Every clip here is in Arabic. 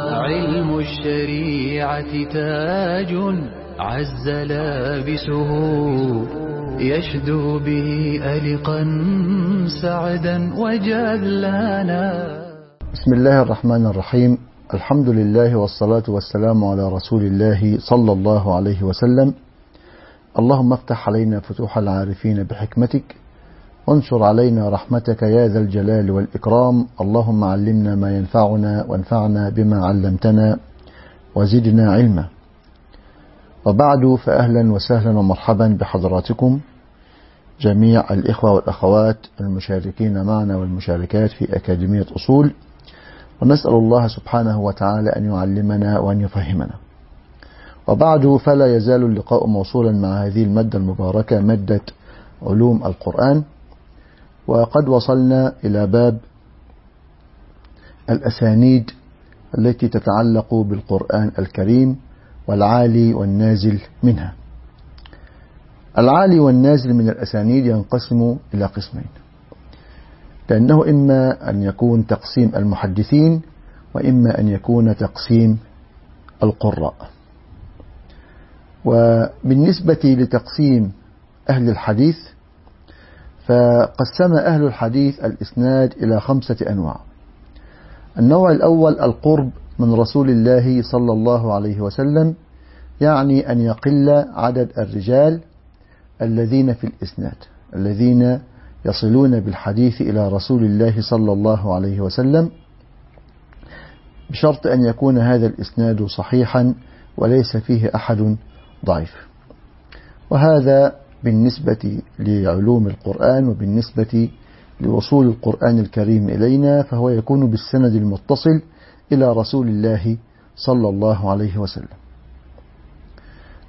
علم الشريعة تاج عز لابسه يشدو به ألقا سعدا وجلانا بسم الله الرحمن الرحيم. الحمد لله والصلاة والسلام على رسول الله صلى الله عليه وسلم. اللهم افتح علينا فتوح العارفين بحكمتك. وانشر علينا رحمتك يا ذا الجلال والإكرام. اللهم علمنا ما ينفعنا وانفعنا بما علمتنا وزدنا علما. وبعد فأهلا وسهلا ومرحبا بحضراتكم جميع الإخوة والأخوات المشاركين معنا والمشاركات في أكاديمية أصول. ونسأل الله سبحانه وتعالى أن يعلمنا وأن يفهمنا. وبعد فلا يزال اللقاء موصولا مع هذه المادة المباركة مادة علوم القرآن. وقد وصلنا إلى باب الأسانيد التي تتعلق بالقرآن الكريم والعالي والنازل منها. العالي والنازل من الأسانيد ينقسم إلى قسمين. لأنه إما أن يكون تقسيم المحدثين وإما أن يكون تقسيم القراء. وبالنسبة لتقسيم أهل الحديث فقسم أهل الحديث الإسناد إلى خمسة أنواع. النوع الأول القرب من رسول الله صلى الله عليه وسلم يعني أن يقل عدد الرجال الذين في الإسناد الذين يصلون بالحديث إلى رسول الله صلى الله عليه وسلم بشرط أن يكون هذا الإسناد صحيحا وليس فيه أحد ضعيف. وهذا بالنسبة لعلوم القرآن وبالنسبة لوصول القرآن الكريم إلينا فهو يكون بالسند المتصل إلى رسول الله صلى الله عليه وسلم.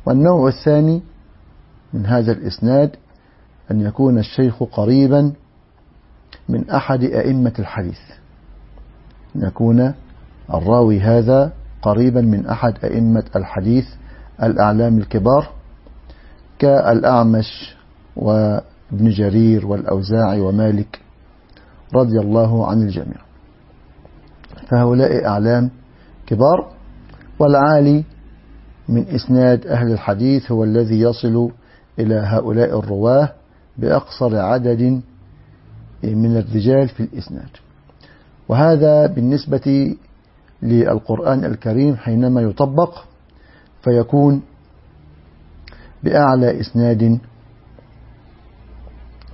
والنوع الثاني من هذا الإسناد أن يكون الشيخ قريبا من أحد أئمة الحديث. أن يكون الراوي هذا قريبا من أحد أئمة الحديث الأعلام الكبار كالأعمش وابن جرير والأوزاعي ومالك رضي الله عن الجميع. فهؤلاء أعلام كبار والعالي من إسناد أهل الحديث هو الذي يصل إلى هؤلاء الرواة بأقصر عدد من الرجال في الإسناد. وهذا بالنسبة للقرآن الكريم حينما يطبق فيكون بأعلى إسناد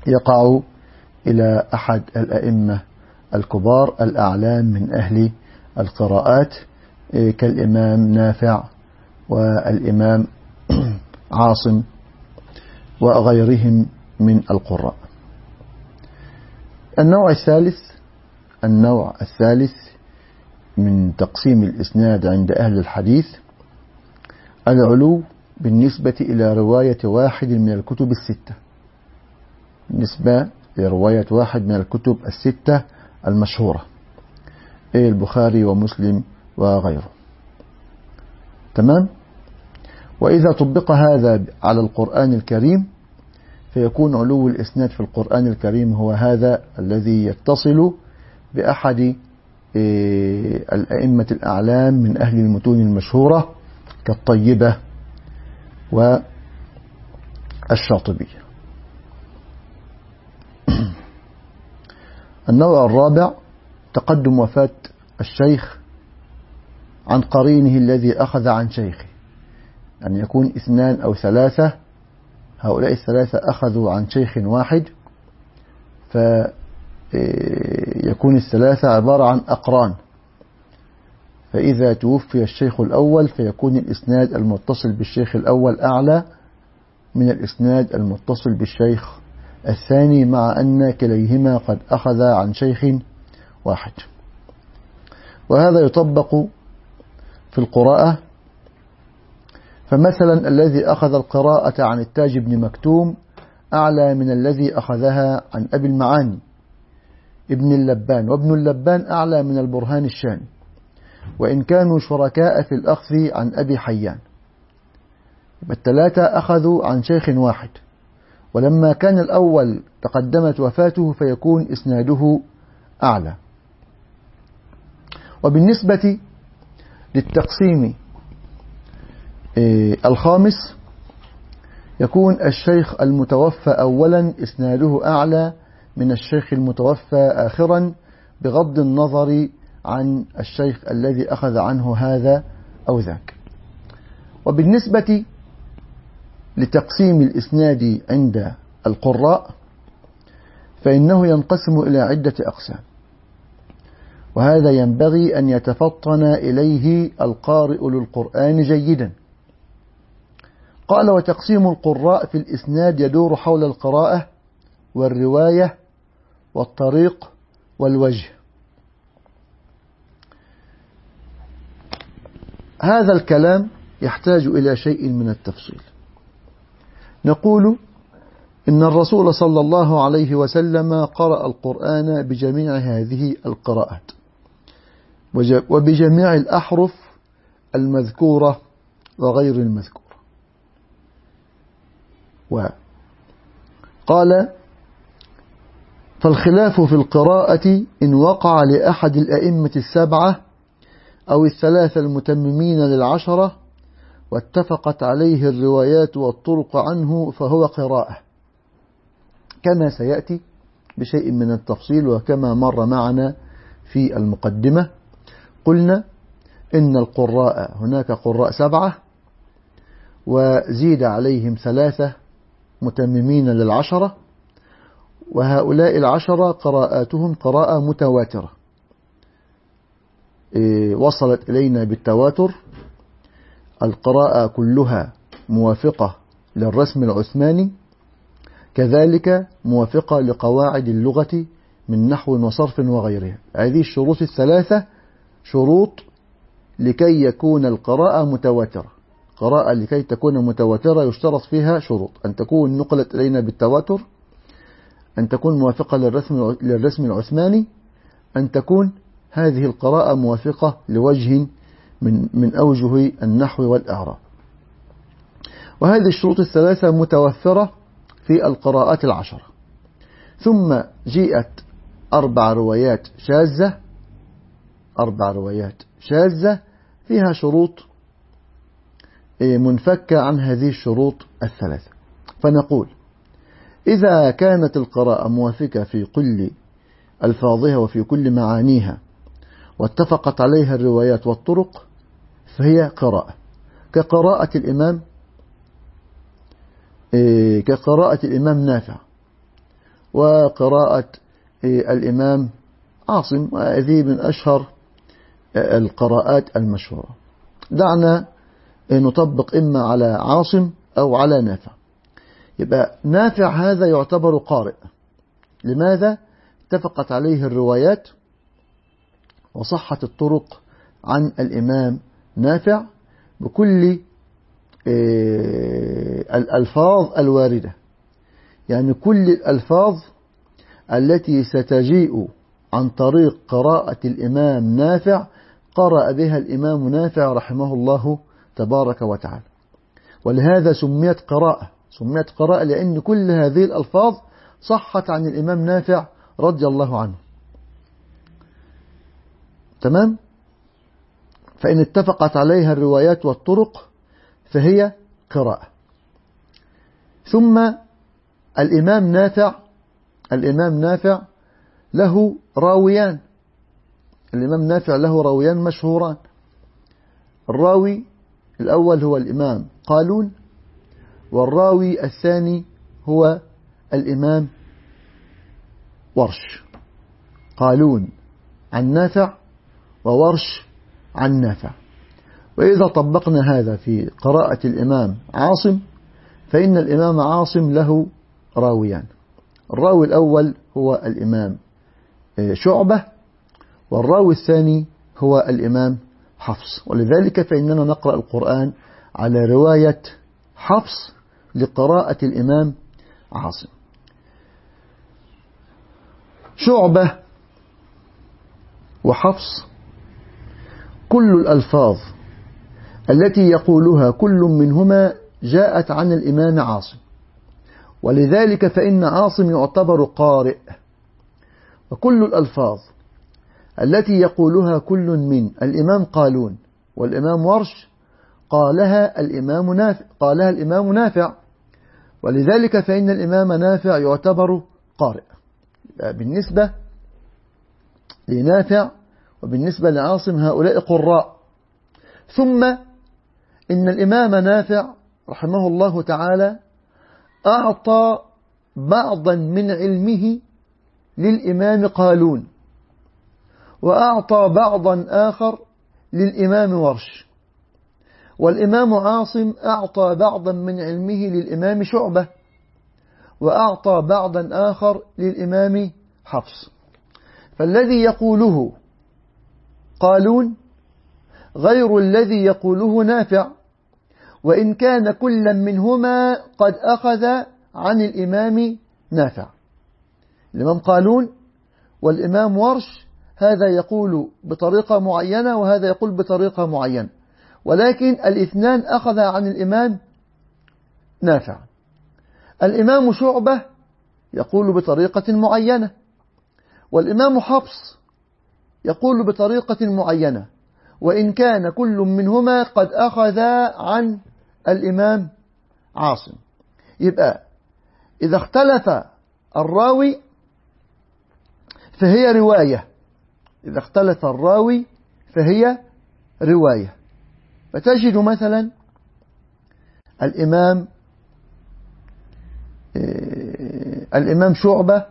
يقع إلى أحد الأئمة الكبار الأعلام من أهل القراءات كالإمام نافع والإمام عاصم وغيرهم من القراء. النوع الثالث النوع الثالث من تقسيم الإسناد عند أهل الحديث العلو بالنسبة إلى رواية واحد من الكتب الستة. بالنسبة لرواية واحد من الكتب الستة المشهورة. أي البخاري ومسلم وغيره. تمام؟ وإذا طبق هذا على القرآن الكريم فيكون علو الإسناد في القرآن الكريم هو هذا الذي يتصل بأحد الأئمة الأعلام من أهل المتون المشهورة كالطيبة. والشاطبية النوع الرابع تقدم وفاة الشيخ عن قرينه الذي أخذ عن شيخه. أن يكون اثنان أو ثلاثة هؤلاء الثلاثة أخذوا عن شيخ واحد فيكون الثلاثة عبارة عن أقران. فإذا توفي الشيخ الأول فيكون الإسناد المتصل بالشيخ الأول أعلى من الإسناد المتصل بالشيخ الثاني مع أن كليهما قد أخذ عن شيخ واحد. وهذا يطبق في القراءة. فمثلا الذي أخذ القراءة عن التاج بن مكتوم أعلى من الذي أخذها عن أبي المعاني ابن اللبان وابن اللبان أعلى من البرهان الشامي وإن كانوا شركاء في الأخذ عن أبي حيان. الثلاثة أخذوا عن شيخ واحد. ولما كان الأول تقدمت وفاته فيكون إسناده أعلى. وبالنسبة للتقسيم الخامس يكون الشيخ المتوفى أولا إسناده أعلى من الشيخ المتوفى آخرا بغض النظر عن الشيخ الذي أخذ عنه هذا أو ذاك. وبالنسبة لتقسيم الإسناد عند القراء فإنه ينقسم إلى عدة أقسام. وهذا ينبغي أن يتفطن إليه القارئ للقرآن جيدا. قال وتقسيم القراء في الإسناد يدور حول القراءة والرواية والطريق والوجه هذا الكلام يحتاج إلى شيء من التفصيل. نقول إن الرسول صلى الله عليه وسلم قرأ القرآن بجميع هذه القراءات وبجميع الأحرف المذكورة وغير المذكورة. وقال فالخلاف في القراءة إن وقع لأحد الأئمة السبعة أو الثلاثة المتممين للعشرة واتفقت عليه الروايات والطرق عنه فهو قراءة. كما سيأتي بشيء من التفصيل وكما مر معنا في المقدمة. قلنا إن القراء هناك قراء سبعة وزيد عليهم ثلاثة متممين للعشرة وهؤلاء العشرة قراءاتهم قراءة متواترة. وصلت إلينا بالتواتر. القراءة كلها موافقة للرسم العثماني كذلك موافقة لقواعد اللغة من نحو وصرف وغيرها. هذه الشروط الثلاثة شروط لكي يكون القراءة متواترة. قراءة لكي تكون متواترة يشترط فيها شروط. أن تكون نقلت إلينا بالتواتر أن تكون موافقة للرسم, للرسم العثماني أن تكون هذه القراءة موافقة لوجه من, من أوجه النحو والإعراب. وهذه الشروط الثلاثة متوفرة في القراءات العشرة. ثم جيءت أربع روايات شاذة أربع روايات شاذة فيها شروط منفكة عن هذه الشروط الثلاثة. فنقول إذا كانت القراءة موافقة في كل ألفاظها وفي كل معانيها واتفقت عليها الروايات والطرق فهي قراءة. كقراءة الإمام إيه، كقراءة الإمام نافع. وقراءة إيه، الإمام عاصم وهذه من أشهر القراءات المشهورة. دعنا نطبق إما على عاصم أو على نافع. يبقى نافع هذا يعتبر قارئ. لماذا؟ اتفقت عليه الروايات وصحت الطرق عن الإمام نافع بكل آه، الألفاظ الواردة. يعني كل الألفاظ التي ستجيء عن طريق قراءة الإمام نافع قرأ بها الإمام نافع رحمه الله تبارك وتعالى. ولهذا سميت قراءة سميت قراءة لأن كل هذه الألفاظ صحت عن الإمام نافع رضي الله عنه. تمام؟ فإن اتفقت عليها الروايات والطرق فهي قراءة. ثم الإمام نافع الإمام نافع له راويان. الإمام نافع له راويان مشهوران. الراوي الأول هو الإمام قالون والراوي الثاني هو الإمام ورش قالون. عن نافع وورش عن نافع. وإذا طبقنا هذا في قراءة الإمام عاصم فإن الإمام عاصم له راويان. الراوي الأول هو الإمام شعبة والراوي الثاني هو الإمام حفص. ولذلك فإننا نقرأ القرآن على رواية حفص لقراءة الإمام عاصم. شعبة وحفص كل الألفاظ التي يقولها كل منهما جاءت عن الإمام عاصم. ولذلك فإن عاصم يعتبر قارئ. وكل الألفاظ التي يقولها كل من الإمام قالون والإمام ورش قالها الإمام نافع قالها الإمام نافع. ولذلك فإن الإمام نافع يعتبر قارئ. بالنسبة لنافع وبالنسبة لعاصم هؤلاء قراء. ثم إن الإمام نافع رحمه الله تعالى أعطى بعضا من علمه للإمام قالون وأعطى بعضا آخر للإمام ورش. والإمام عاصم أعطى بعضا من علمه للإمام شعبة وأعطى بعضا آخر للإمام حفص. فالذي يقوله قالون غير الذي يقوله نافع. وإن كان كلا منهما قد أخذ عن الإمام نافع. الإمام قالون والإمام ورش هذا يقول بطريقة معينة وهذا يقول بطريقة معينة. ولكن الاثنان أخذ عن الإمام نافع. الإمام شعبة يقول بطريقة معينة والإمام حفص يقول بطريقة معينة. وإن كان كل منهما قد أخذ عن الإمام عاصم. يبقى إذا اختلف الراوي فهي رواية. إذا اختلف الراوي فهي رواية. فتجد مثلا الإمام الإمام شعبة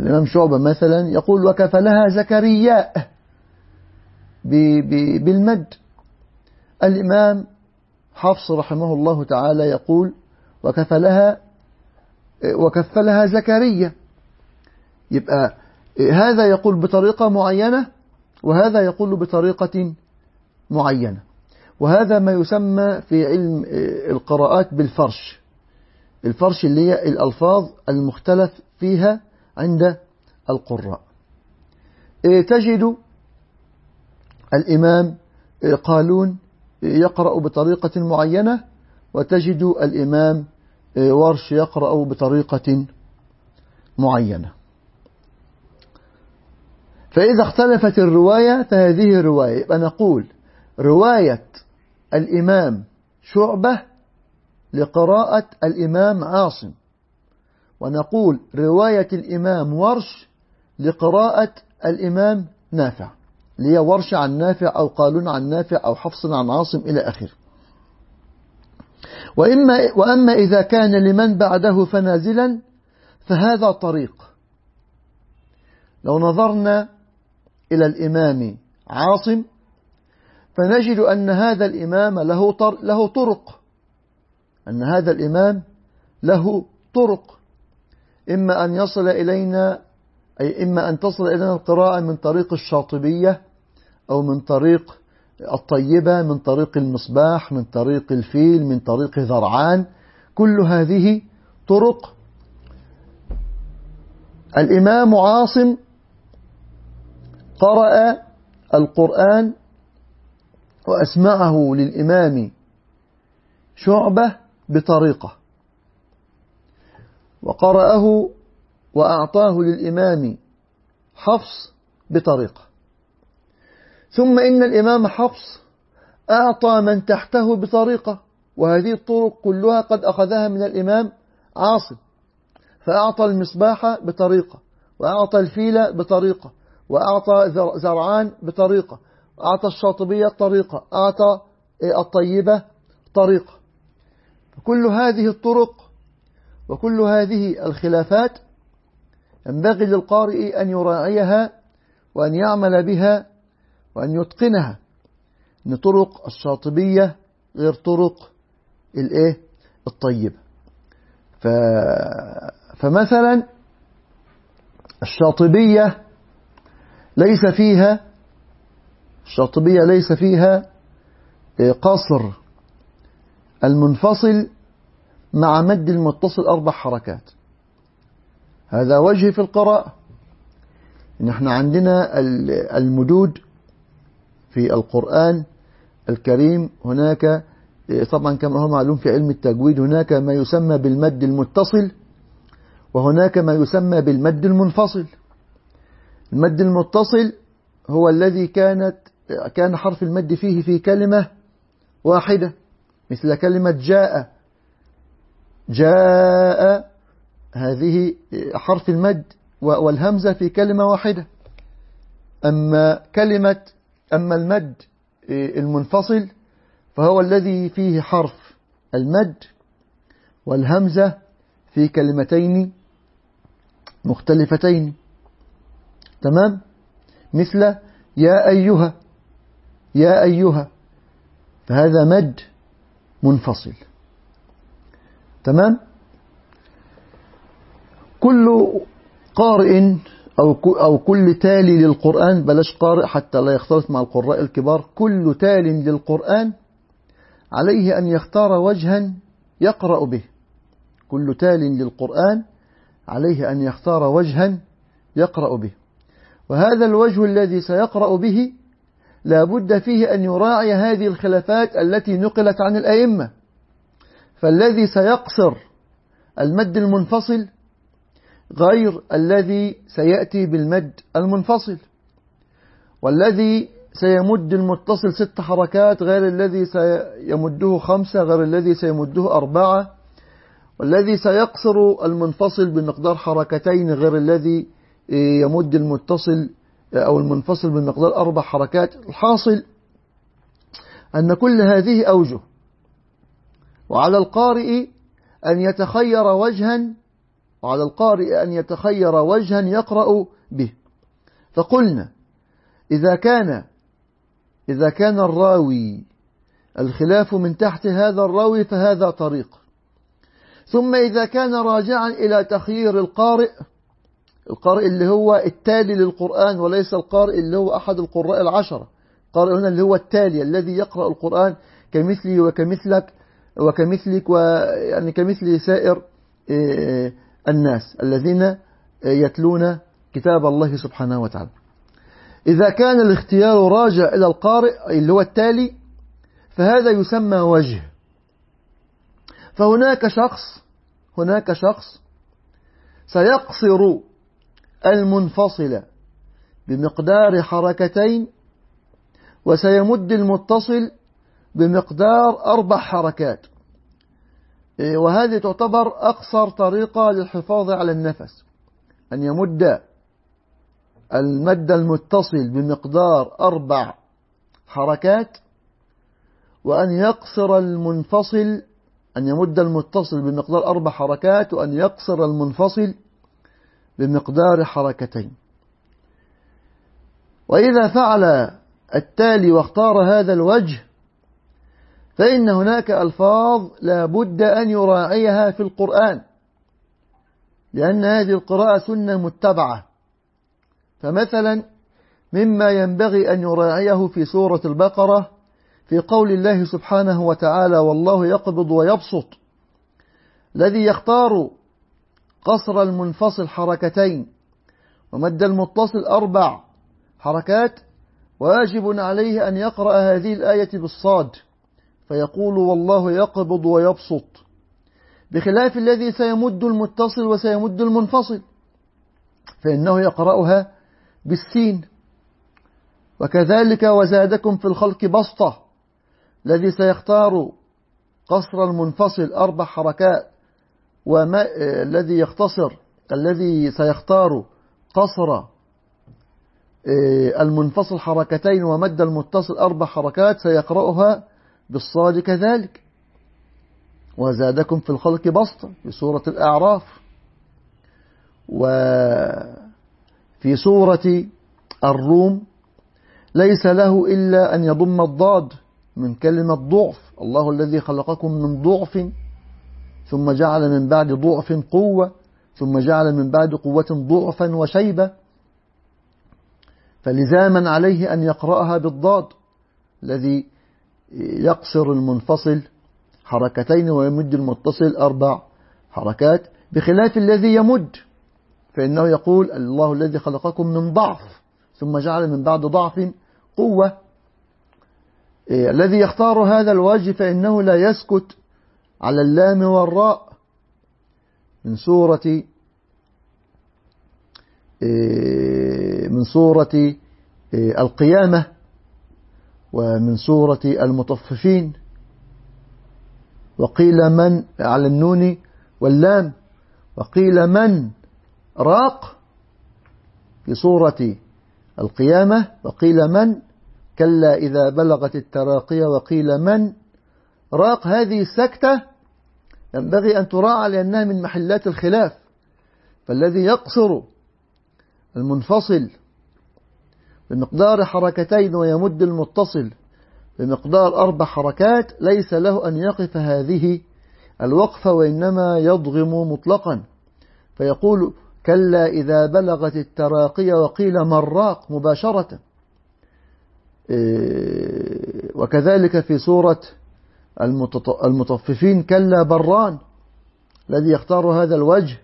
الإمام شعبة مثلا يقول وكفلها زكرياء بالمد. الإمام حفص رحمه الله تعالى يقول وكفلها وكفلها زكريا. يبقى هذا يقول بطريقة معينة وهذا يقول بطريقة معينة. وهذا ما يسمى في علم القراءات بالفرش. الفرش اللي هي الألفاظ المختلف فيها عند القراء. تجد الإمام قالون يقرأ بطريقة معينة وتجد الإمام ورش يقرأ بطريقة معينة. فإذا اختلفت الرواية فهذه رواية يبقى نقول رواية الإمام شعبة لقراءة الإمام عاصم. ونقول رواية الإمام ورش لقراءة الإمام نافع لي ورش عن نافع أو قالون عن نافع أو حفص عن عاصم إلى آخره. وإما وأما إذا كان لمن بعده فنازلا فهذا طريق. لو نظرنا إلى الإمام عاصم فنجد أن هذا الإمام له له طرق. أن هذا الإمام له طرق. إما أن يصل إلينا أي إما أن تصل إلينا القراءة من طريق الشاطبية أو من طريق الطيبة من طريق المصباح من طريق الفيل من طريق ذرعان. كل هذه طرق. الإمام عاصم قرأ القرآن وأسمعه للإمام شعبة بطريقة. وقرأه وأعطاه للإمام حفص بطريقة. ثم إن الإمام حفص أعطى من تحته بطريقة وهذه الطرق كلها قد أخذها من الإمام عاصم فأعطى المصباح بطريقة وأعطى الفيل بطريقة وأعطى زرعان بطريقة أعطى الشاطبية طريقة أعطى الطيبة طريقة كل هذه الطرق وكل هذه الخلافات ينبغي للقارئ أن يراعيها وأن يعمل بها وأن يتقنها أن طرق الشاطبية غير طرق الإيه؟ الطيبة ف... فمثلا الشاطبية ليس فيها الشاطبية ليس فيها قصر المنفصل مع مد المتصل أربع حركات. هذا وجه في القراءة نحن عندنا المدود في القرآن الكريم. هناك طبعا كما هو معلوم في علم التجويد هناك ما يسمى بالمد المتصل وهناك ما يسمى بالمد المنفصل. المد المتصل هو الذي كانت كان حرف المد فيه في كلمة واحدة مثل كلمة جاء. جاء هذه حرف المد والهمزة في كلمة واحدة. أما كلمة أما المد المنفصل فهو الذي فيه حرف المد والهمزة في كلمتين مختلفتين. تمام؟ مثل يا أيها يا أيها فهذا مد منفصل. تمام؟ كل قارئ أو أو كل تالي للقرآن بلاش قارئ حتى لا يختلط مع القراء الكبار كل تال للقرآن عليه أن يختار وجها يقرأ به. كل تال للقرآن عليه أن يختار وجها يقرأ به. وهذا الوجه الذي سيقرأ به لا بد فيه أن يراعي هذه الخلافات التي نقلت عن الأئمة. فالذي سيقصر المد المنفصل غير الذي سيأتي بالمد المنفصل والذي سيمد المتصل ست حركات غير الذي سيمده خمسة غير الذي سيمده أربعة والذي سيقصر المنفصل بمقدار حركتين غير الذي يمد المتصل أو المنفصل بمقدار أربع حركات. الحاصل أن كل هذه أوجه وعلى القارئ أن يتخير وجها وعلى القارئ أن يتخير وجها يقرأ به. فقلنا إذا كان إذا كان الراوي الخلاف من تحت هذا الراوي فهذا طريق. ثم إذا كان راجعا إلى تخيير القارئ القارئ اللي هو التالي للقرآن وليس القارئ اللي هو أحد القراء العشرة. القارئ هنا اللي هو التالي الذي يقرأ القرآن كمثلي وكمثلك وكمثلك ويعني كمثل سائر الناس الذين يتلون كتاب الله سبحانه وتعالى. إذا كان الاختيار راجع إلى القارئ اللي هو التالي فهذا يسمى وجه. فهناك شخص هناك شخص سيقصر المنفصل بمقدار حركتين وسيمد المتصل بمقدار أربع حركات. وهذه تعتبر أقصر طريقة للحفاظ على النفس. أن يمد المد المتصل بمقدار أربع حركات وأن يقصر المنفصل أن يمد المتصل بمقدار أربع حركات وأن يقصر المنفصل بمقدار حركتين. وإذا فعل التالي واختار هذا الوجه فإن هناك ألفاظ لا بد أن يراعيها في القرآن لأن هذه القراءة سنة متبعة. فمثلا مما ينبغي أن يراعيه في سورة البقرة في قول الله سبحانه وتعالى والله يقبض ويبسط الذي يختار قصر المنفصل حركتين ومد المتصل أربع حركات واجب عليه أن يقرأ هذه الآية بالصاد. فيقول والله يقبض ويبسط. بخلاف الذي سيمد المتصل وسيمد المنفصل. فإنه يقرأها بالسين. وكذلك وزادكم في الخلق بسطة. الذي سيختار قصر المنفصل أربع حركات. وما الذي يختصر الذي سيختار قصر المنفصل حركتين ومد المتصل أربع حركات سيقرأها بالصاد كذلك. وزادكم في الخلق بسطة في سورة الأعراف. وفي سورة الروم ليس له إلا أن يضم الضاد من كلمة ضعف. الله الذي خلقكم من ضعف ثم جعل من بعد ضعف قوة ثم جعل من بعد قوة ضعفا وشيبة. فلزاما عليه أن يقرأها بالضاد الذي يقصر المنفصل حركتين ويمد المتصل أربع حركات بخلاف الذي يمد فإنه يقول الله الذي خلقكم من ضعف ثم جعل من بعد ضعف قوة. الذي يختار هذا الوجه فإنه لا يسكت على اللام والراء من سورة من سورة القيامة. ومن سورة المطففين. وقيل من على النون واللام. وقيل من راق في سورة القيامة. وقيل من كلا إذا بلغت التراقية وقيل من راق. هذه السكتة ينبغي أن تراعى لأنها من محلات الخلاف. فالذي يقصر المنفصل بمقدار حركتين ويمد المتصل. بمقدار أربع حركات ليس له أن يقف هذه الوقفة وإنما يضغم مطلقا. فيقول كلا إذا بلغت التراقية وقيل مراق مباشرة. إيه، وكذلك في سورة المطففين كلا بران. الذي يختار هذا الوجه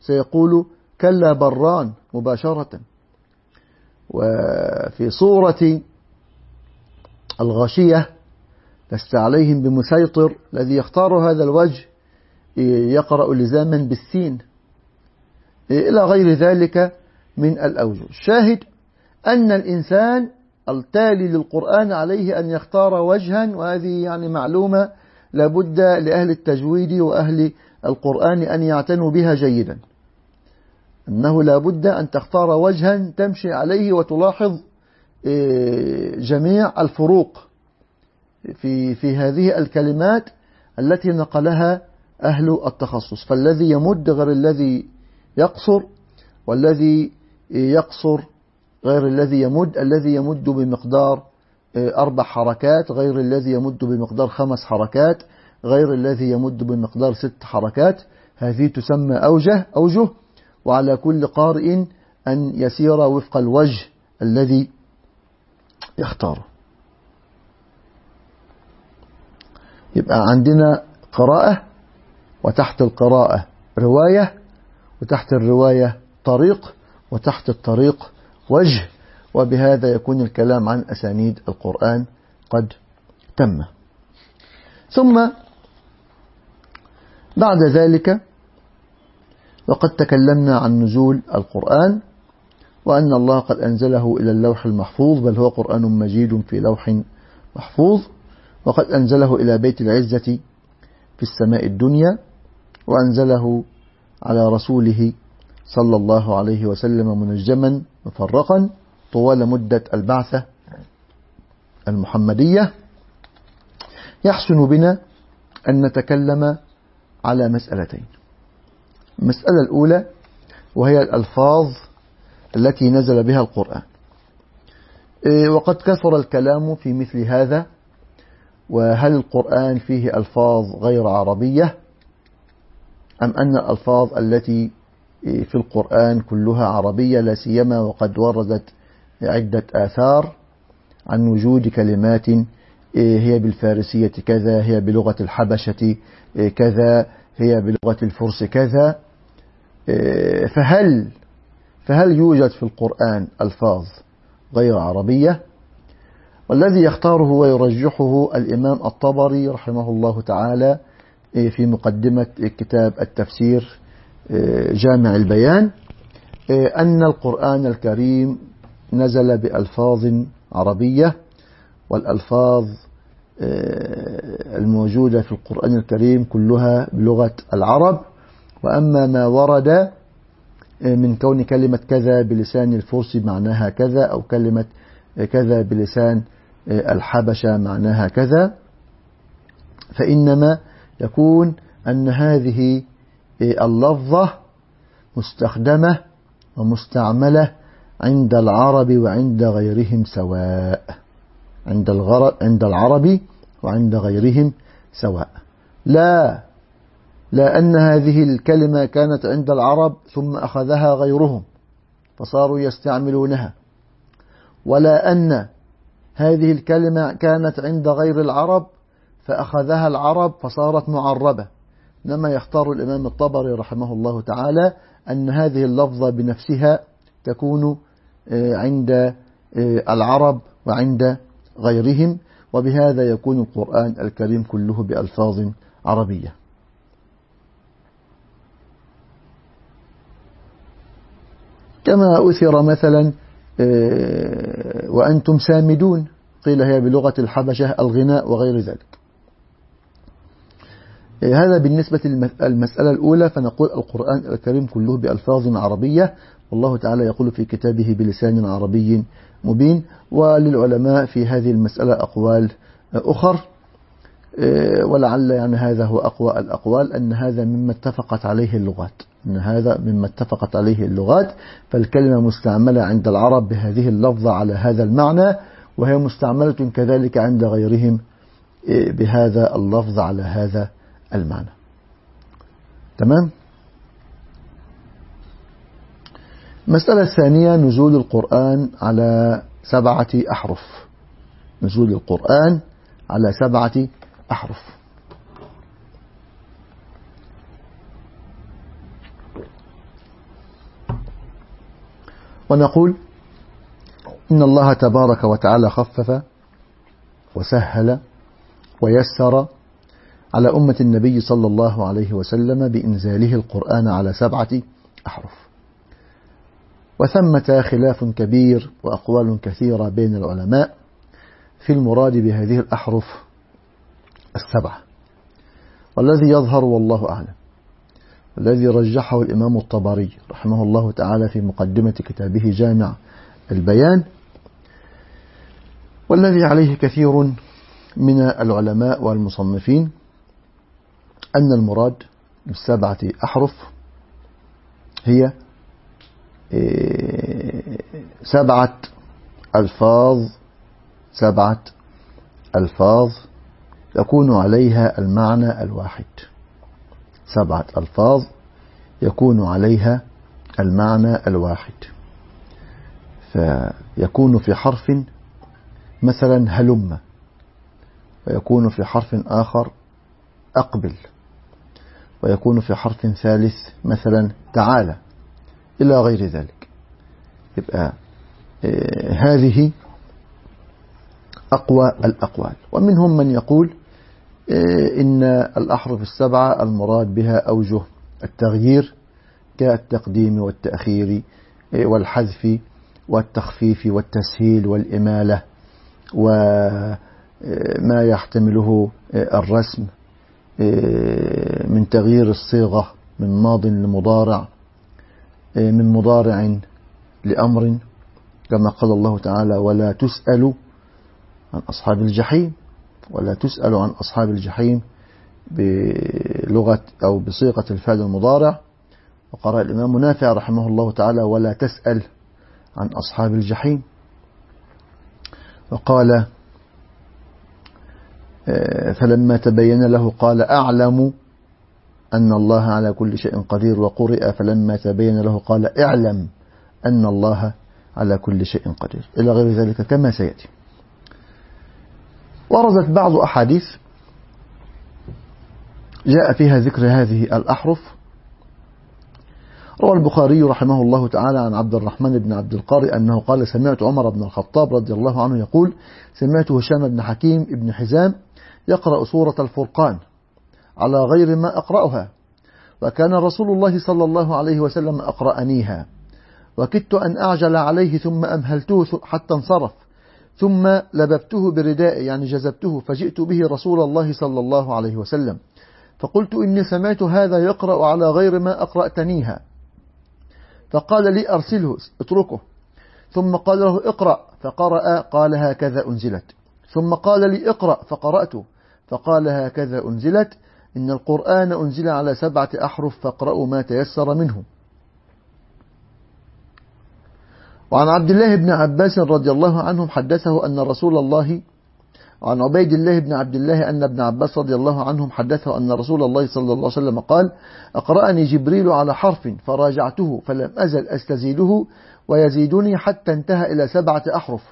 سيقول كلا بران مباشرة. وفي صورة الغاشية لست عليهم بمسيطر الذي يختار هذا الوجه يقرأ لزاما بالسين. إلى غير ذلك من الأوجه. الشاهد أن الإنسان التالي للقرآن عليه أن يختار وجها وهذه يعني معلومة لابد لأهل التجويد وأهل القرآن أن يعتنوا بها جيدا. أنه لابد أن تختار وجها تمشي عليه وتلاحظ إيه، جميع الفروق في في هذه الكلمات التي نقلها أهل التخصص. فالذي يمد غير الذي يقصر والذي يقصر غير الذي يمد الذي يمد بمقدار إيه، أربع حركات غير الذي يمد بمقدار خمس حركات غير الذي يمد بمقدار ست حركات. هذه تسمى أوجه أوجه وعلى كل قارئ أن يسير وفق الوجه الذي يختاره. يبقى عندنا قراءة وتحت القراءة رواية وتحت الرواية طريق وتحت الطريق وجه وبهذا يكون الكلام عن أسانيد القرآن قد تم. ثم بعد ذلك وقد تكلمنا عن نزول القرآن وأن الله قد أنزله إلى اللوح المحفوظ بل هو قرآن مجيد في لوح محفوظ وقد أنزله إلى بيت العزة في السماء الدنيا وأنزله على رسوله صلى الله عليه وسلم منجما مفرقا طوال مدة البعثة المحمدية. يحسن بنا أن نتكلم على مسألتين. المسألة الأولى وهي الألفاظ التي نزل بها القرآن. إيه، وقد كثر الكلام في مثل هذا وهل القرآن فيه ألفاظ غير عربية أم أن الألفاظ التي في القرآن كلها عربية لا سيما وقد وردت عدة آثار عن وجود كلمات إيه، هي بالفارسية كذا هي بلغة الحبشة إيه، كذا هي بلغة الفرس كذا. إيه، فهل فهل يوجد في القرآن ألفاظ غير عربية؟ والذي يختاره ويرجحه الإمام الطبري رحمه الله تعالى إيه، في مقدمة كتاب التفسير إيه، جامع البيان أن القرآن الكريم نزل بألفاظ عربية والألفاظ الموجودة في القرآن الكريم كلها بلغة العرب وأما ما ورد آه، من كون كلمة كذا بلسان الفرس معناها كذا أو كلمة آه، كذا بلسان آه، الحبشة معناها كذا فإنما يكون أن هذه اللفظة مستخدمة ومستعملة عند العرب وعند غيرهم سواء عند عند العرب وعند غيرهم سواء. لا لا أن هذه الكلمة كانت عند العرب ثم أخذها غيرهم فصاروا يستعملونها. ولا أن هذه الكلمة كانت عند غير العرب فأخذها العرب فصارت معربة. إنما يختار الإمام الطبري رحمه الله تعالى أن هذه اللفظة بنفسها تكون آه، عند آه، العرب وعند غيرهم وبهذا يكون القرآن الكريم كله بألفاظ عربية. كما أثر مثلا آه، وأنتم سامدون قيل هي بلغة الحبشة الغناء وغير ذلك. هذا بالنسبة للمسألة الأولى فنقول القرآن الكريم كله بألفاظ عربية والله تعالى يقول في كتابه بلسان عربي مبين وللعلماء في هذه المسألة أقوال أخر. ولعل يعني هذا هو أقوى الأقوال أن هذا مما اتفقت عليه اللغات. أن هذا مما اتفقت عليه اللغات فالكلمة مستعملة عند العرب بهذه اللفظة على هذا المعنى وهي مستعملة كذلك عند غيرهم بهذا اللفظ على هذا المعنى. تمام؟ المسألة الثانية نزول القرآن على سبعة أحرف. نزول القرآن على سبعة أحرف. ونقول إن الله تبارك وتعالى خفف وسهل ويسر على أمة النبي صلى الله عليه وسلم بإنزاله القرآن على سبعة أحرف. وثمة خلاف كبير وأقوال كثيرة بين العلماء في المراد بهذه الأحرف السبعة. والذي يظهر والله أعلم. الذي رجحه الإمام الطبري رحمه الله تعالى في مقدمة كتابه جامع البيان والذي عليه كثير من العلماء والمصنفين أن المراد بالسبعة أحرف هي سبعة ألفاظ سبعة ألفاظ يكون عليها المعنى الواحد. سبعة ألفاظ يكون عليها المعنى الواحد. فيكون في حرف مثلا هلم ويكون في حرف آخر أقبل ويكون في حرف ثالث مثلا تعالى إلى غير ذلك. يبقى آه، هذه أقوى الأقوال. ومنهم من يقول إن الأحرف السبعة المراد بها أوجه التغيير كالتقديم والتأخير آه، والحذف والتخفيف والتسهيل والإمالة وما يحتمله الرسم من تغيير الصيغة من ماض لمضارع من مضارع لأمر كما قال الله تعالى ولا تسأل عن أصحاب الجحيم ولا تسأل عن أصحاب الجحيم بلغة أو بصيغة الفعل المضارع. وقرأ الإمام نافع رحمه الله تعالى ولا تسأل عن أصحاب الجحيم. وقال آه، فلما تبين له قال أعلم أن الله على كل شيء قدير. وقرئ فلما تبين له قال اعلم أن الله على كل شيء قدير. إلى غير ذلك كما سيأتي. وردت بعض أحاديث جاء فيها ذكر هذه الأحرف. روى البخاري رحمه الله تعالى عن عبد الرحمن بن عبد القارئ أنه قال سمعت عمر بن الخطاب رضي الله عنه يقول سمعت هشام بن حكيم بن حزام يقرأ سورة الفرقان على غير ما أقرأها وكان رسول الله صلى الله عليه وسلم أقرأنيها وكدت أن أعجل عليه ثم أمهلته حتى انصرف. ثم لببته بردائي يعني جذبته فجئت به رسول الله صلى الله عليه وسلم. فقلت إني سمعت هذا يقرأ على غير ما أقرأتنيها. فقال لي أرسله اتركه. ثم قال له اقرأ. فقرأ قال هكذا أنزلت. ثم قال لي اقرأ فقرأت. فقال هكذا أنزلت. إن القرآن أنزل على سبعة أحرف فاقرأوا ما تيسر منه. وعن عبد الله بن عباس رضي الله عنهم حدثه أن رسول الله وعن عبيد الله بن عبد الله أن ابن عباس رضي الله عنهم حدثه أن رسول الله صلى الله عليه وسلم قال أقرأني جبريل على حرف فراجعته فلم أزل أستزيده ويزيدني حتى انتهى إلى سبعة أحرف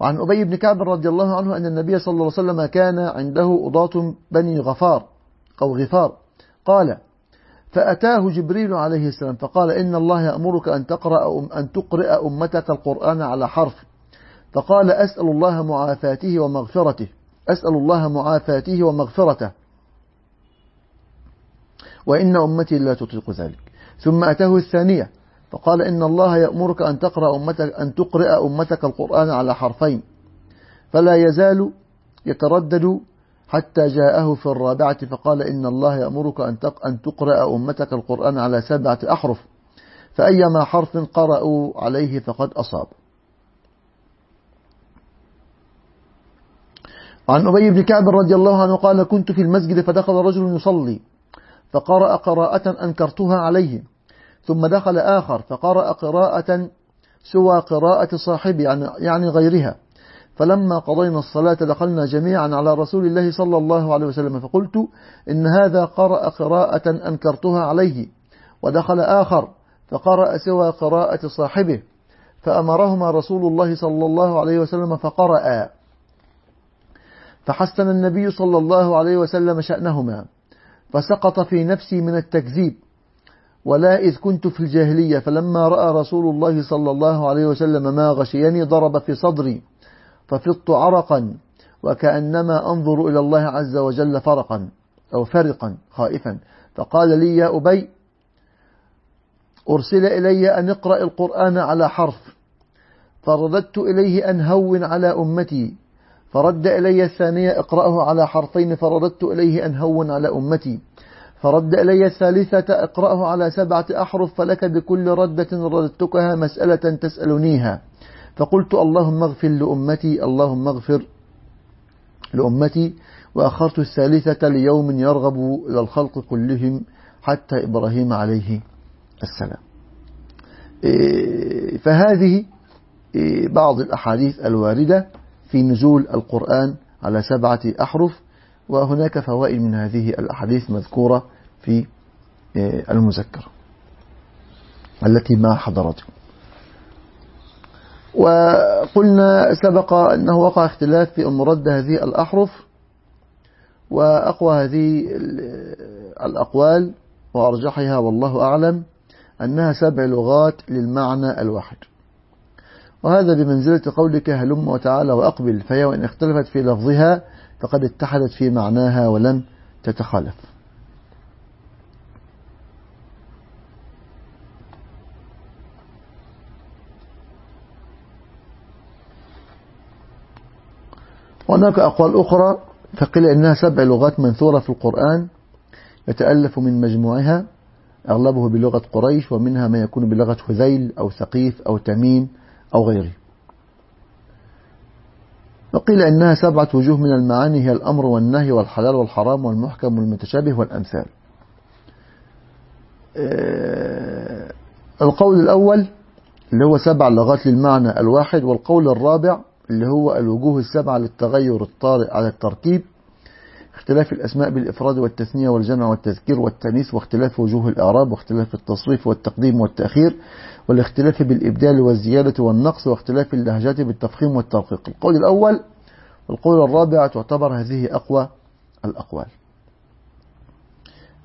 وعن أبي بن كعب رضي الله عنه أن النبي صلى الله عليه وسلم كان عنده أضاة بني غفار أو غفار قال فأتاه جبريل عليه السلام فقال إن الله يأمرك أن تقرأ أن تقرأ أمتك القرآن على حرف. فقال أسأل الله معافاته ومغفرته. أسأل الله معافاته ومغفرته. وإن أمتي لا تطيق ذلك. ثم أتاه الثانية فقال إن الله يأمرك أن تقرأ أمتك أن تقرأ أمتك القرآن على حرفين. فلا يزال يتردد حتى جاءه في الرابعة فقال إن الله يأمرك أن تقرأ أمتك القرآن على سبعة أحرف فأيما حرف قرأوا عليه فقد أصاب. عن أبي بن كعب رضي الله عنه قال كنت في المسجد فدخل رجل يصلي فقرأ قراءة أنكرتها عليه ثم دخل آخر فقرأ قراءة سوى قراءة صاحبي يعني, يعني غيرها فلما قضينا الصلاة دخلنا جميعا على رسول الله صلى الله عليه وسلم فقلت إن هذا قرأ قراءة أنكرتها عليه ودخل آخر فقرأ سوى قراءة صاحبه فأمرهما رسول الله صلى الله عليه وسلم فقرأ فحسن النبي صلى الله عليه وسلم شأنهما فسقط في نفسي من التكذيب ولا إذ كنت في الجاهلية فلما رأى رسول الله صلى الله عليه وسلم ما غشيني ضرب في صدري. ففضت عرقا وكأنما أنظر إلى الله عز وجل فرقا أو فرقا خائفا. فقال لي يا أبي أرسل إلي أن اقرأ القرآن على حرف. فرددت إليه أن هون على أمتي. فرد إلي الثانية اقرأه على حرفين فرددت إليه أن هون على أمتي. فرد إلي الثالثة اقرأه على سبعة أحرف فلك بكل ردة رددتكها مسألة تسألنيها. فقلت اللهم اغفر لأمتي اللهم اغفر لأمتي وأخرت الثالثة ليوم يرغب إلى الخلق كلهم حتى إبراهيم عليه السلام. إيه، فهذه إيه، بعض الأحاديث الواردة في نزول القرآن على سبعة أحرف وهناك فوائد من هذه الأحاديث مذكورة في إيه، المذكرة التي ما حضرتكم. وقلنا سبق أنه وقع اختلاف في المرد هذه الأحرف وأقوى هذه الأقوال وأرجحها والله أعلم أنها سبع لغات للمعنى الواحد. وهذا بمنزلة قولك هلم وتعالى وأقبل فهي وإن اختلفت في لفظها فقد اتحدت في معناها ولم تتخالف. وهناك أقوال أخرى فقيل إنها سبع لغات منثورة في القرآن يتألف من مجموعها أغلبه بلغة قريش ومنها ما يكون بلغة هذيل أو ثقيف أو تميم أو غيره. وقيل إنها سبعة وجوه من المعاني هي الأمر والنهي والحلال والحرام والمحكم والمتشابه والأمثال. آه، القول الأول اللي هو سبع لغات للمعنى الواحد والقول الرابع اللي هو الوجوه السبعة للتغير الطارئ على التركيب اختلاف الأسماء بالإفراد والتثنية والجمع والتذكير والتأنيث واختلاف وجوه الإعراب واختلاف التصريف والتقديم والتأخير والاختلاف بالإبدال والزيادة والنقص واختلاف اللهجات بالتفخيم والترقيق القول الأول والقول الرابع تعتبر هذه أقوى الأقوال.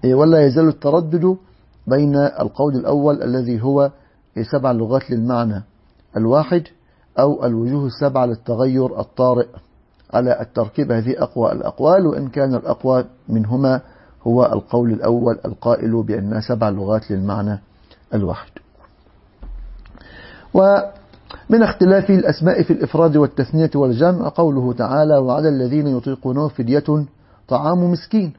إيه، ولا يزال التردد بين القول الأول الذي هو سبع لغات للمعنى الواحد أو الوجوه السبعة للتغير الطارئ. على التركيب هذه أقوى الأقوال وإن كان الأقوى منهما هو القول الأول القائل بأنها سبع لغات للمعنى الواحد. ومن اختلاف الأسماء في الإفراد والتثنية والجمع قوله تعالى وعلى الذين يطيقونه فدية طعام مسكين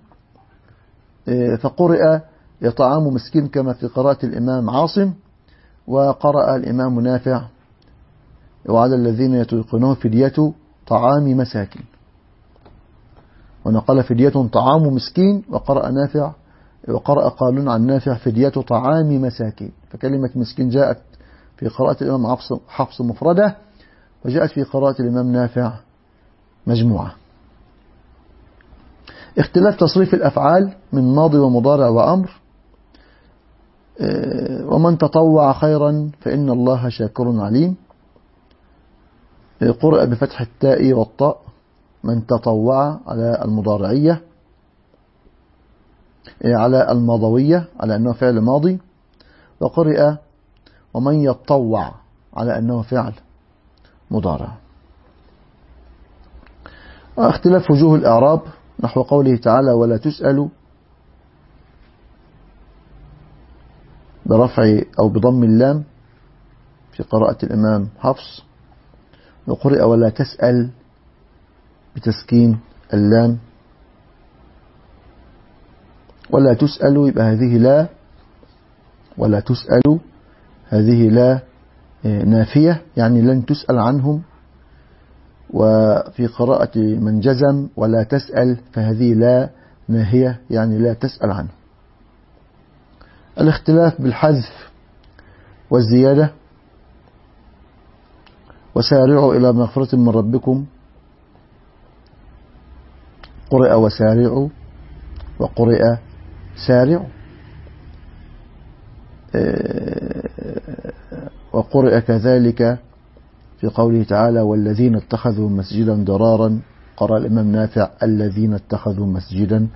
إيه، فقرئ طعام مسكين كما في قراءة الإمام عاصم وقرأ الإمام نافع وعلى الذين يطيقونه فدية طعام مساكين. ونقل فدية طعام مسكين وقرأ نافع وقرأ قالون عن نافع فدية طعام مساكين. فكلمة مسكين جاءت في قراءة الإمام حفص مفردة وجاءت في قراءة الإمام نافع مجموعة. اختلاف تصريف الأفعال من ماضي ومضارع وأمر. آه، ومن تطوع خيرا فإن الله شاكر عليم. قرأ بفتح التاء والطاء من تطوع على المضارعية على الماضوية على أنه فعل ماضي وقرئ ومن يتطوع على أنه فعل مضارع. اختلاف وجوه الإعراب نحو قوله تعالى ولا تسأل برفع أو بضم اللام في قراءة الإمام حفص. وقرئ ولا تسأل بتسكين اللام. ولا تسأل يبقى هذه لا. ولا تسأل هذه لا نافية يعني لن تسأل عنهم. وفي قراءة من جزم ولا تسأل فهذه لا ناهية يعني لا تسأل عنه. الاختلاف بالحذف والزيادة. وسارعوا إلى مغفرة من ربكم. قرئ وسارعوا وقرئ سارعوا. وقرئ كذلك في قوله تعالى والذين اتخذوا مسجدا ضرارا قرأ الإمام نافع الذين اتخذوا مسجدا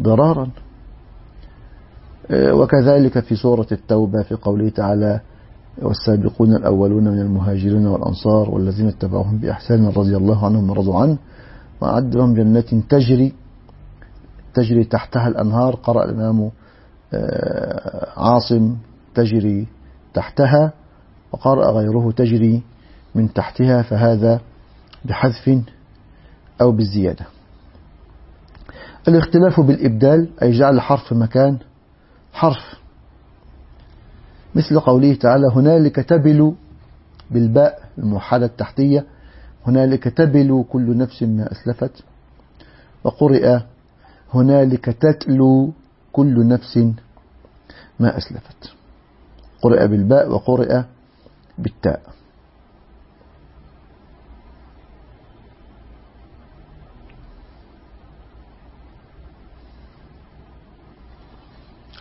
ضرارا. وكذلك في سورة التوبة في قوله تعالى والسابقون الأولون من المهاجرين والأنصار والذين اتبعوهم بإحسان رضي الله عنهم ورضوا عنه. وأعد لهم جنات تجري تجري تحتها الأنهار. قرأ الإمام عاصم تجري تحتها وقرأ غيره تجري من تحتها فهذا بحذف أو بالزيادة. الاختلاف بالإبدال أي جعل حرف مكان حرف مثل قوله تعالى هنالك تبل بالباء الموحدة التحتية هنالك تبل كل نفس ما أسلفت وقرئ هنالك تتلو كل نفس ما أسلفت. قرئ بالباء وقرئ بالتاء.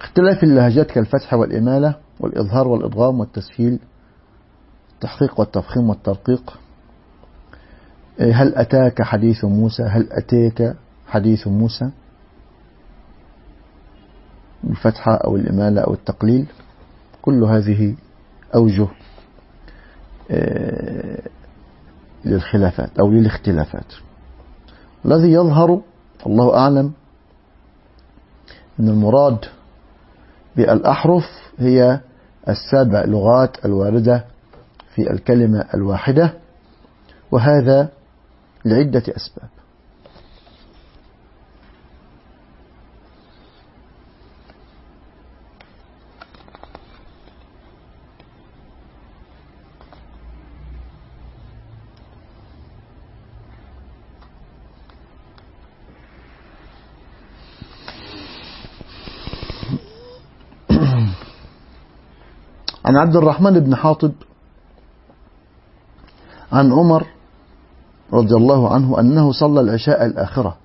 اختلاف اللهجات كالفتح والإمالة والإظهار والإضغام والتسهيل التحقيق والتفخيم والترقيق. هل أتاك حديث موسى؟ هل أتيك حديث موسى؟ الفتحة أو الإمالة أو التقليل كل هذه أوجه للخلافات أو للاختلافات. الذي يظهر الله أعلم أن المراد بالأحرف هي السبع لغات الواردة في الكلمة الواحدة وهذا لعدة أسباب. عن عبد الرحمن بن حاطب عن عمر رضي الله عنه أنه صلى العشاء الآخرة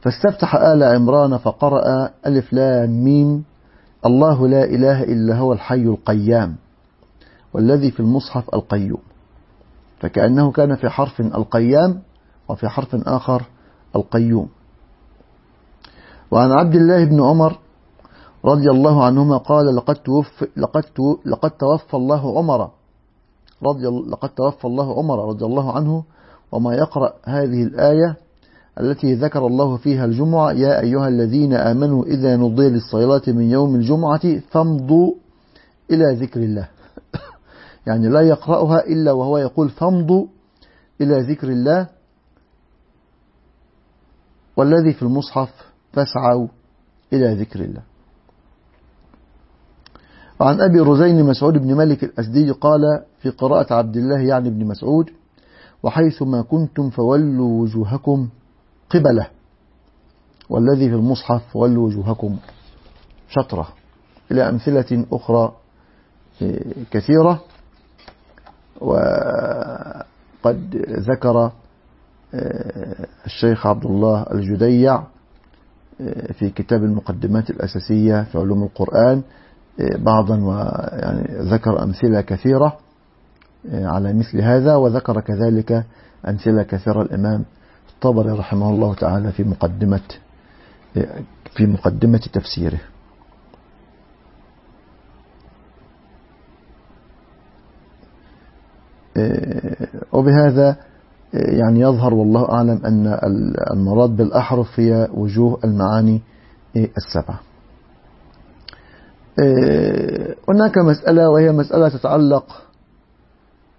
فاستفتح آل عمران فقرأ ألف لام ميم الله لا إله إلا هو الحي القيام والذي في المصحف القيوم فكأنه كان في حرف القيام وفي حرف آخر القيوم. وعن عبد الله بن عمر رضي الله عنهما قال لقد توفى لقد لقد توفى الله عمر. رضي لقد توفى الله عمر رضي الله عنه. وما يقرأ هذه الآية التي ذكر الله فيها الجمعة يا أيها الذين آمنوا إذا نضي للصلاة من يوم الجمعة فامضوا إلى ذكر الله. يعني لا يقرأها إلا وهو يقول فامضوا إلى ذكر الله. والذي في المصحف فاسعوا إلى ذكر الله. وعن أبي رزين مسعود بن مالك الأسدي قال في قراءة عبد الله يعني بن مسعود وحيث ما كنتم فولوا وجوهكم قبله والذي في المصحف فولوا وجوهكم شطرة. إلى أمثلة أخرى كثيرة وقد ذكر الشيخ عبد الله الجديع في كتاب المقدمات الأساسية في علوم القرآن بعضا ويعني ذكر أمثلة كثيرة على مثل هذا وذكر كذلك أمثلة كثيرة الإمام الطبري رحمه الله تعالى في مقدمة في مقدمة تفسيره. وبهذا يعني يظهر والله أعلم أن المراد بالأحرف هي وجوه المعاني السبعة. هناك مسألة وهي مسألة تتعلق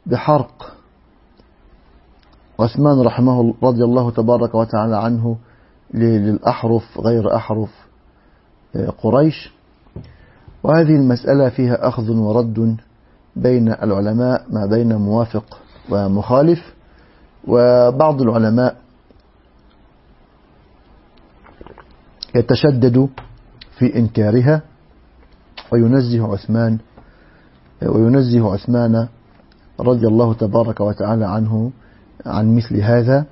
بحرق عثمان رحمه رضي الله تبارك وتعالى عنه للأحرف غير أحرف قريش. وهذه المسألة فيها أخذ ورد بين العلماء ما بين موافق ومخالف. وبعض العلماء يتشدد في إنكارها. وينزه عثمان وينزه عثمان رضي الله تبارك وتعالى عنه عن مثل هذا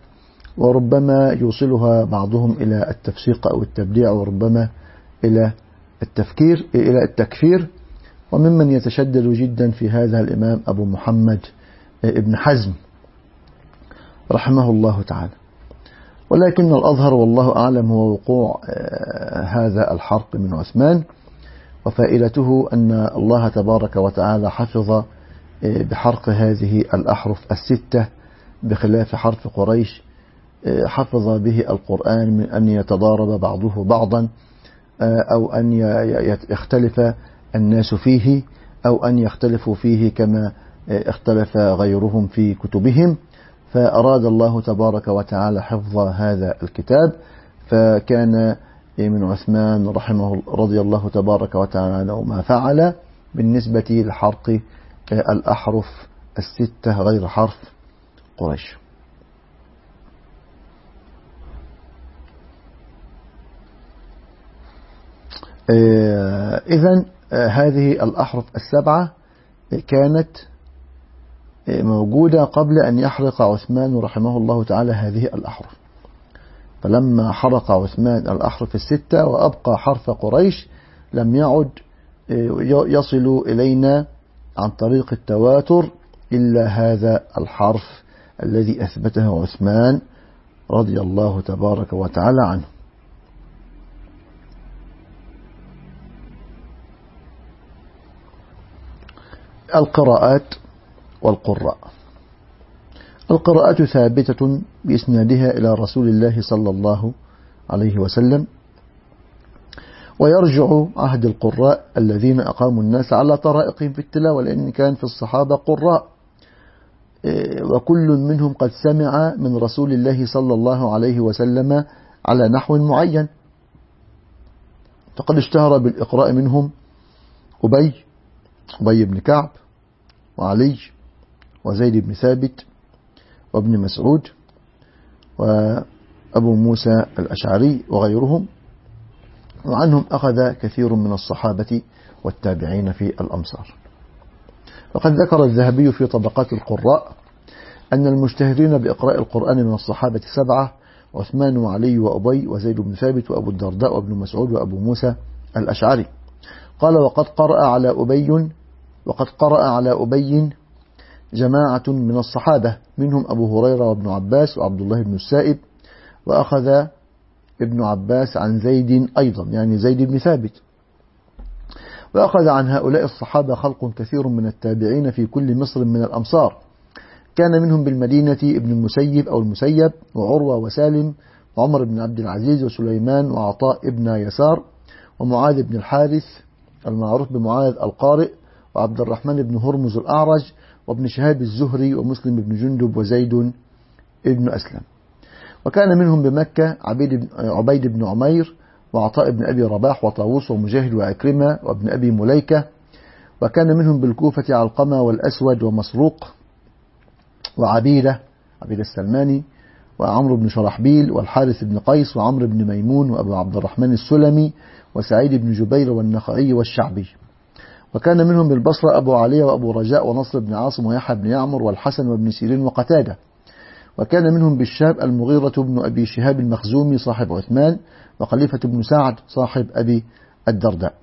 وربما يوصلها بعضهم إلى التفسيق أو التبديع وربما إلى التفكير إلى التكفير. وممن يتشدد جدا في هذا الإمام أبو محمد ابن حزم رحمه الله تعالى. ولكن الأظهر والله أعلم هو وقوع هذا الحرق من عثمان. وفائدته أن الله تبارك وتعالى حفظ بحرق هذه الأحرف الستة بخلاف حرف قريش حفظ به القرآن من أن يتضارب بعضه بعضا أو أن يختلف الناس فيه أو أن يختلفوا فيه كما اختلف غيرهم في كتبهم. فأراد الله تبارك وتعالى حفظ هذا الكتاب فكان من عثمان رحمه رضي الله تبارك وتعالى ما فعل بالنسبة لحرق الأحرف الستة غير حرف قريش. إذا هذه الأحرف السبعة كانت موجودة قبل أن يحرق عثمان رحمه الله تعالى هذه الأحرف. فلما حرق عثمان الأحرف الستة وأبقى حرف قريش لم يعد يصل إلينا عن طريق التواتر إلا هذا الحرف الذي أثبته عثمان رضي الله تبارك وتعالى عنه. القراءات والقراء. القراءات ثابتة بإسنادها إلى رسول الله صلى الله عليه وسلم. ويرجع عهد القراء الذين أقاموا الناس على طرائقهم في التلاوة لأن كان في الصحابة قراء. وكل منهم قد سمع من رسول الله صلى الله عليه وسلم على نحو معين. فقد اشتهر بالإقراء منهم أبي أبي بن كعب وعلي وزيد بن ثابت. وابن مسعود وأبو موسى الأشعري وغيرهم وعنهم أخذ كثير من الصحابة والتابعين في الأمصار. وقد ذكر الذهبي في طبقات القراء أن المجتهدين بإقراء القرآن من الصحابة سبعة عثمان وعلي وأبي وزيد بن ثابت وأبو الدرداء وابن مسعود وأبو موسى الأشعري. قال وقد قرأ على أبي وقد قرأ على أبي جماعة من الصحابة منهم أبو هريرة وابن عباس وعبد الله بن السائب وأخذ ابن عباس عن زيد أيضا يعني زيد بن ثابت. وأخذ عن هؤلاء الصحابة خلق كثير من التابعين في كل مصر من الأمصار. كان منهم بالمدينة ابن المسيب أو المسيب وعروة وسالم وعمر بن عبد العزيز وسليمان وعطاء ابن يسار ومعاذ بن الحارث المعروف بمعاذ القارئ وعبد الرحمن بن هرمز الأعرج وابن شهاب الزهري ومسلم بن جندب وزيد بن أسلم. وكان منهم بمكة عبيد عبيد بن عمير وعطاء بن أبي رباح وطاووس ومجاهد وعكرمة وابن أبي مليكة. وكان منهم بالكوفة علقمة والأسود ومسروق وعبيدة عبيدة السلماني وعمرو بن شرحبيل والحارث بن قيس وعمرو بن ميمون وأبو عبد الرحمن السلمي وسعيد بن جبير والنخعي والشعبي. وكان منهم بالبصرة أبو علي وأبو رجاء ونصر بن عاصم ويحيى بن يعمر والحسن وابن سيرين وقتادة. وكان منهم بالشام المغيرة بن أبي شهاب المخزومي صاحب عثمان وخليفة بن سعد صاحب أبي الدرداء.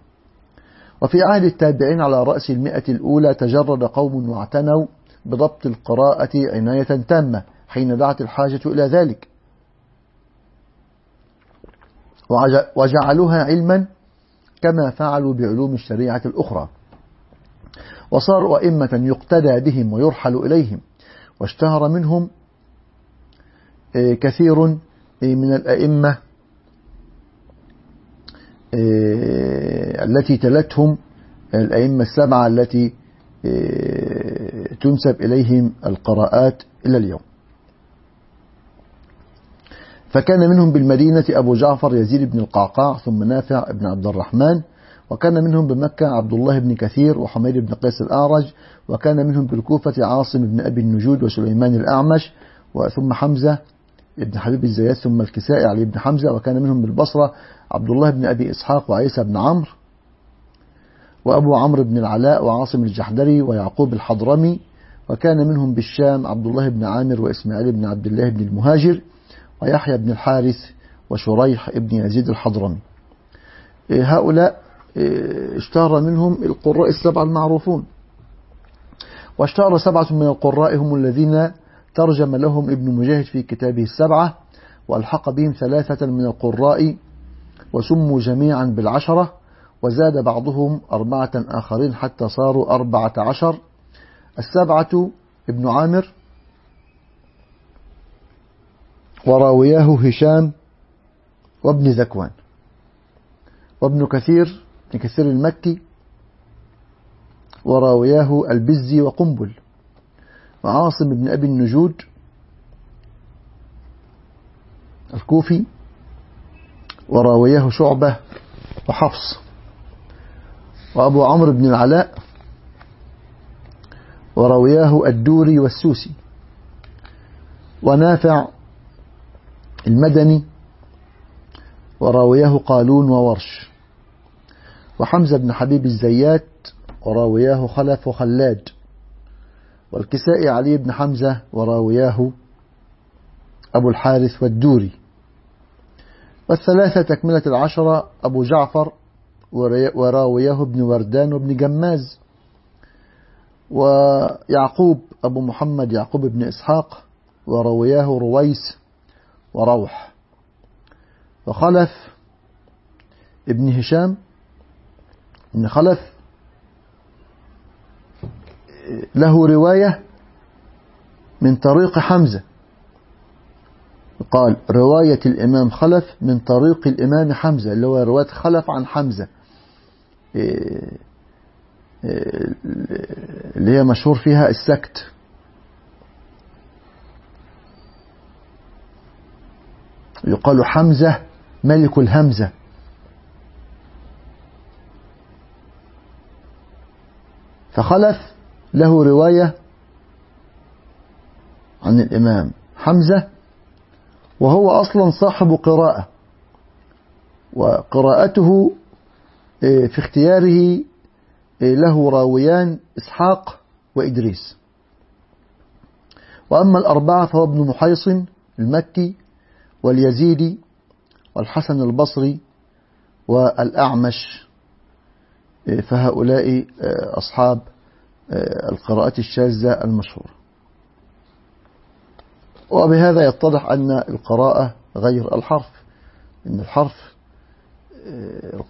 وفي عهد التابعين على رأس المئة الأولى تجرد قوم واعتنوا بضبط القراءة عناية تامة حين دعت الحاجة إلى ذلك. وجعلوها علما كما فعلوا بعلوم الشريعة الأخرى. وصاروا أئمة يقتدى بهم ويرحل إليهم. واشتهر منهم كثير من الأئمة التي تلتهم الأئمة السبعة التي تنسب إليهم القراءات إلى اليوم. فكان منهم بالمدينة أبو جعفر يزيد بن القعقاع ثم نافع بن عبد الرحمن وكان منهم بمكة عبد الله بن كثير وحميد بن قيس الأعرج وكان منهم بالكوفة عاصم بن أبي النجود وسليمان الأعمش ثم حمزة بن حبيب الزيات ثم الكسائي علي بن حمزة وكان منهم بالبصرة عبد الله بن أبي إسحاق وعيسى بن عمرو وأبو عمرو بن العلاء وعاصم الجحدري ويعقوب الحضرمي وكان منهم بالشام عبد الله بن عامر وإسماعيل بن عبد الله بن المهاجر ويحيى بن الحارث وشريح بن يزيد الحضرمي. هؤلاء اشتهر منهم القراء السبعة المعروفون. واشتهر سبعة من القراء هم الذين ترجم لهم ابن مجاهد في كتابه السبعة وألحق بهم ثلاثة من القراء وسموا جميعا بالعشرة وزاد بعضهم أربعة آخرين حتى صاروا أربعة عشر. السبعة ابن عامر وراوياه هشام وابن ذكوان. وابن كثير كثير المكي وراوياه البزي وقنبل. وعاصم بن أبي النجود الكوفي وراوياه شعبة وحفص. وأبو عمرو بن العلاء وروياه الدوري والسوسي. ونافع المدني وراوياه قالون وورش. وحمزة بن حبيب الزيات وراوياه خلف وخلاد والكسائي علي بن حمزة وراوياه أبو الحارث والدوري والثلاثة تكملة العشرة أبو جعفر وراوياه ابن وردان وابن جماز ويعقوب أبو محمد يعقوب بن إسحاق وروياه رويس وروح وخلف ابن هشام ابن خلف له رواية من طريق حمزة. قال رواية الإمام خلف من طريق الإمام حمزة اللي هو رواية خلف عن حمزة. اللي هي مشهور فيها السكت. يقال حمزة ملك الهمزة. فخلف له رواية عن الإمام حمزة وهو أصلا صاحب قراءة وقراءته في اختياره له راويان إسحاق وإدريس. وأما الأربعة فهو ابن محيصن المكي واليزيدي والحسن البصري والأعمش. فهؤلاء أصحاب القراءات الشاذة المشهورة. وبهذا يتضح أن القراءة غير الحرف إن الحرف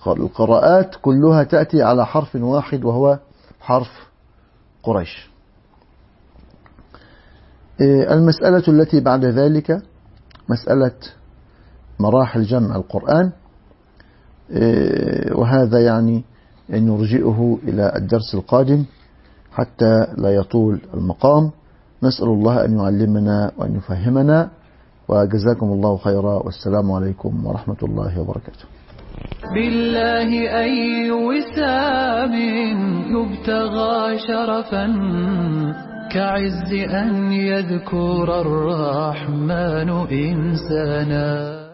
القراءات كلها تأتي على حرف واحد وهو حرف قريش. المسألة التي بعد ذلك مسألة مراحل جمع القرآن وهذا يعني أن نرجئه إلى الدرس القادم حتى لا يطول المقام. نسأل الله أن يعلمنا وأن يفهمنا. وجزاكم الله خيرا. والسلام عليكم ورحمة الله وبركاته. بالله أي وسام يبتغى شرفا كعز أن يذكر الرحمن إنسانا.